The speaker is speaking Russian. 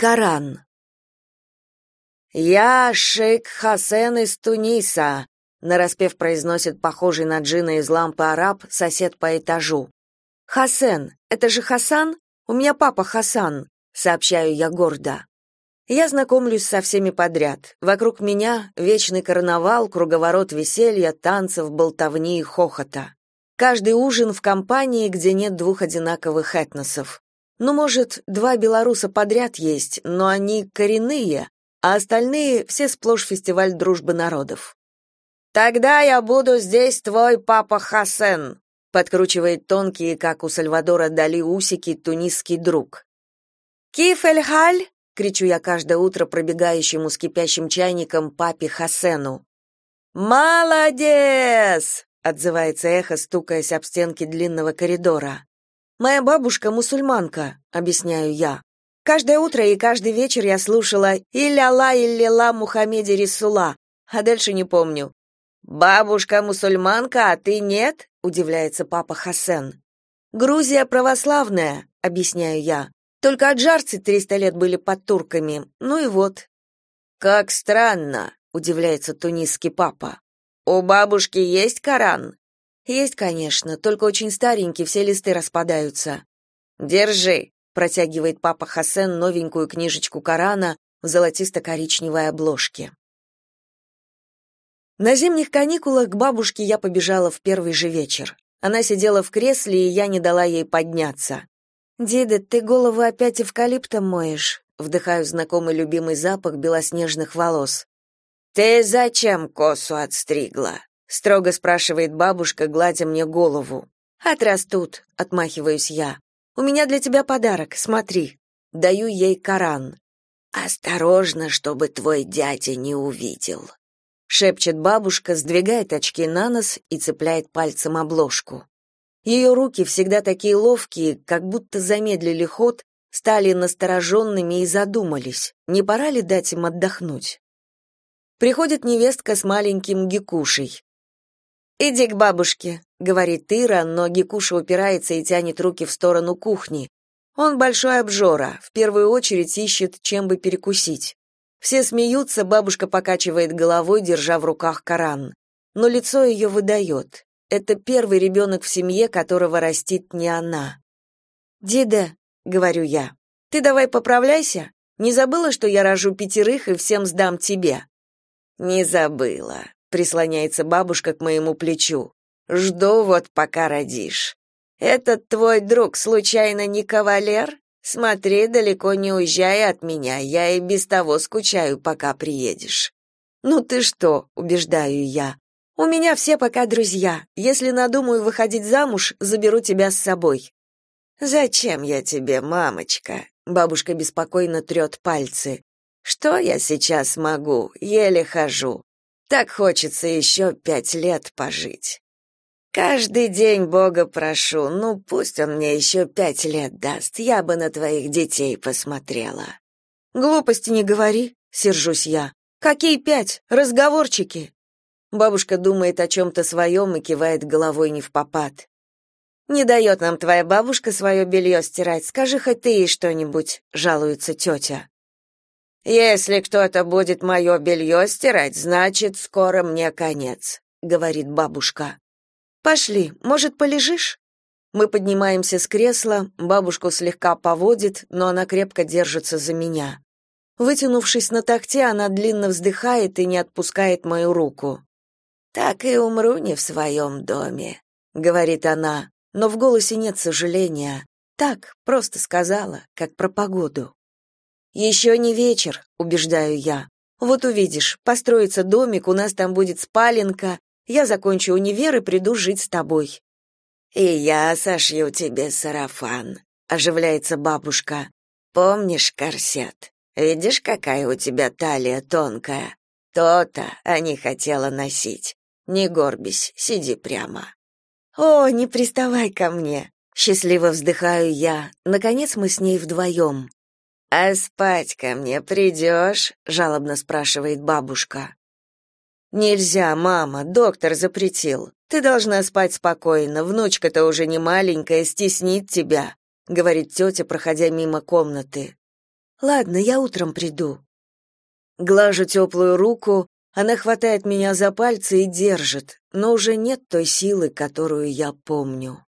Коран. «Я шейх Хасен из Туниса», — нараспев произносит похожий на джина из лампы араб, сосед по этажу. «Хасен, это же Хасан? У меня папа Хасан», — сообщаю я гордо. Я знакомлюсь со всеми подряд. Вокруг меня вечный карнавал, круговорот веселья, танцев, болтовни и хохота. Каждый ужин в компании, где нет двух одинаковых этносов. Ну, может, два белоруса подряд есть, но они коренные, а остальные все сплошь фестиваль дружбы народов. Тогда я буду здесь твой папа Хасен, подкручивает тонкие, как у Сальвадора Дали усики, тунисский друг. Киф эль кричу я каждое утро пробегающему с кипящим чайником папе Хасену. Молодец! отзывается эхо, стукаясь об стенки длинного коридора. Моя бабушка мусульманка, объясняю я. Каждое утро и каждый вечер я слушала «Илля-ла, илля-ла, Мухаммеди Рисула», а дальше не помню. «Бабушка мусульманка, а ты нет?» — удивляется папа Хасен. «Грузия православная», — объясняю я. «Только аджарцы триста лет были под турками. Ну и вот». «Как странно», — удивляется тунисский папа. «У бабушки есть Коран?» «Есть, конечно, только очень старенький, все листы распадаются». «Держи», протягивает папа Хасен новенькую книжечку Корана в золотисто-коричневой обложке. На зимних каникулах к бабушке я побежала в первый же вечер. Она сидела в кресле, и я не дала ей подняться. «Деда, ты голову опять эвкалиптом моешь?» Вдыхаю знакомый любимый запах белоснежных волос. «Ты зачем косу отстригла?» — строго спрашивает бабушка, гладя мне голову. «Отрастут», — отмахиваюсь я. У меня для тебя подарок, смотри. Даю ей Коран. Осторожно, чтобы твой дядя не увидел, шепчет бабушка, сдвигает очки на нос и цепляет пальцем обложку. Ее руки всегда такие ловкие, как будто замедлили ход, стали настороженными и задумались, не пора ли дать им отдохнуть. Приходит невестка с маленьким гекушей. «Иди к бабушке», — говорит Ира, но Гекуша упирается и тянет руки в сторону кухни. Он большой обжора, в первую очередь ищет, чем бы перекусить. Все смеются, бабушка покачивает головой, держа в руках Коран. Но лицо ее выдает. Это первый ребенок в семье, которого растит не она. «Дида», — говорю я, — «ты давай поправляйся. Не забыла, что я рожу пятерых и всем сдам тебе?» «Не забыла», прислоняется бабушка к моему плечу. Жду вот пока родишь. Этот твой друг случайно не кавалер? Смотри, далеко не уезжай от меня, я и без того скучаю, пока приедешь. Ну ты что, убеждаю я. У меня все пока друзья. Если надумаю выходить замуж, заберу тебя с собой. Зачем я тебе, мамочка? Бабушка беспокойно трет пальцы. Что я сейчас могу? Еле хожу. Так хочется еще пять лет пожить. Каждый день Бога прошу, ну пусть он мне еще пять лет даст, я бы на твоих детей посмотрела. Глупости не говори, сержусь я. Какие пять? Разговорчики. Бабушка думает о чем-то своем и кивает головой не в попад. Не дает нам твоя бабушка свое белье стирать, скажи хоть ты ей что-нибудь, жалуется тетя. Если кто-то будет мое белье стирать, значит, скоро мне конец, говорит бабушка. Пошли, может, полежишь? Мы поднимаемся с кресла, бабушку слегка поводит, но она крепко держится за меня. Вытянувшись на тахте, она длинно вздыхает и не отпускает мою руку. Так и умру не в своем доме, говорит она, но в голосе нет сожаления. Так, просто сказала, как про погоду. «Еще не вечер», — убеждаю я. «Вот увидишь, построится домик, у нас там будет спаленка, я закончу универ и приду жить с тобой». «И я сошью тебе сарафан», — оживляется бабушка. «Помнишь корсет? Видишь, какая у тебя талия тонкая? То-то, а хотела носить. Не горбись, сиди прямо». «О, не приставай ко мне!» Счастливо вздыхаю я. Наконец мы с ней вдвоем. «А спать ко мне придешь?» — жалобно спрашивает бабушка. «Нельзя, мама, доктор запретил. Ты должна спать спокойно, внучка-то уже не маленькая, стеснит тебя», — говорит тетя, проходя мимо комнаты. Ладно, я утром приду. Глажу теплую руку, она хватает меня за пальцы и держит, но уже нет той силы, которую я помню.